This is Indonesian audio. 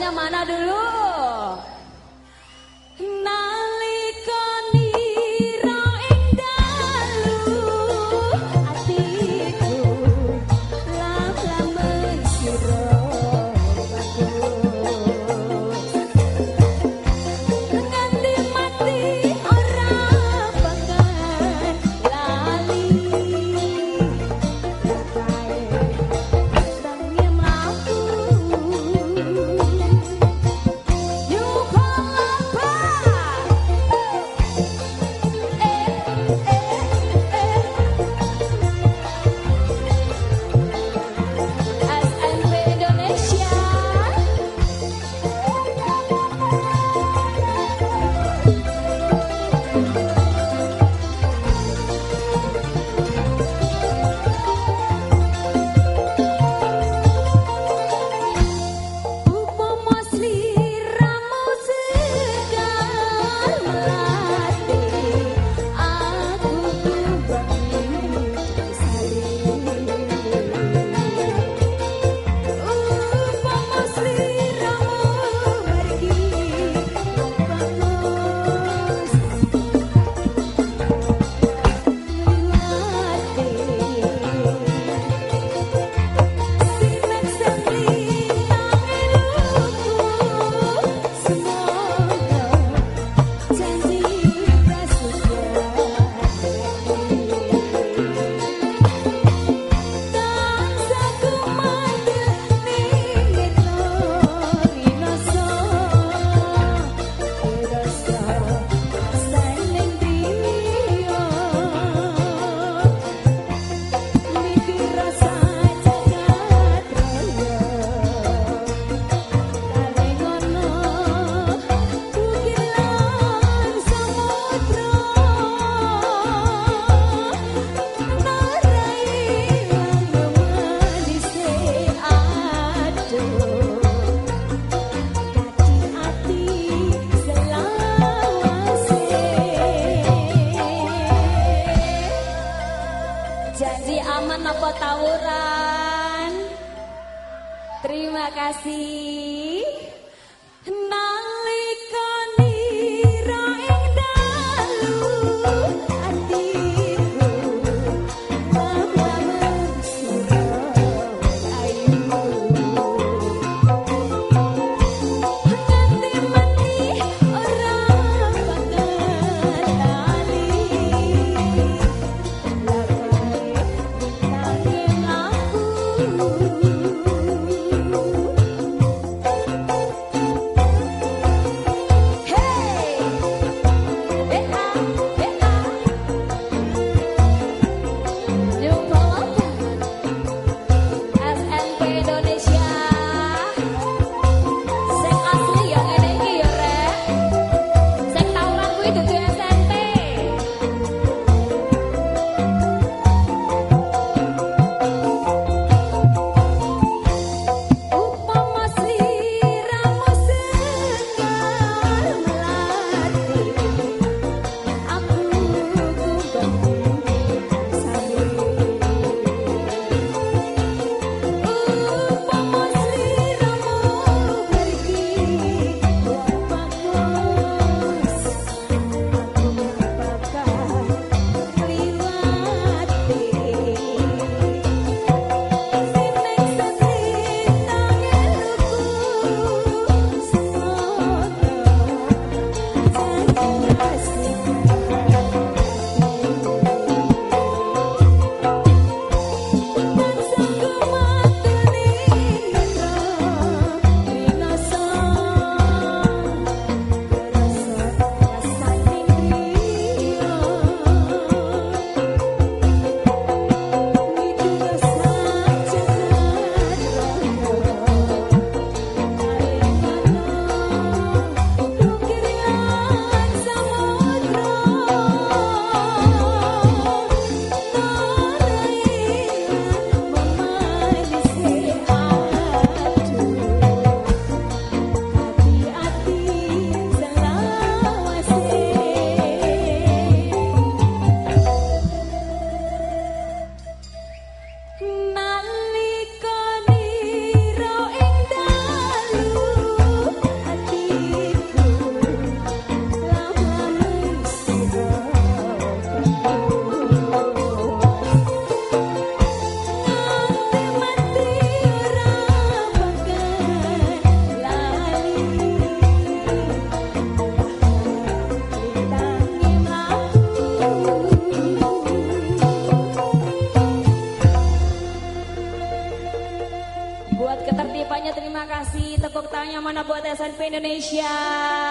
Lagunya mana dulu? Kasih. Indonesia.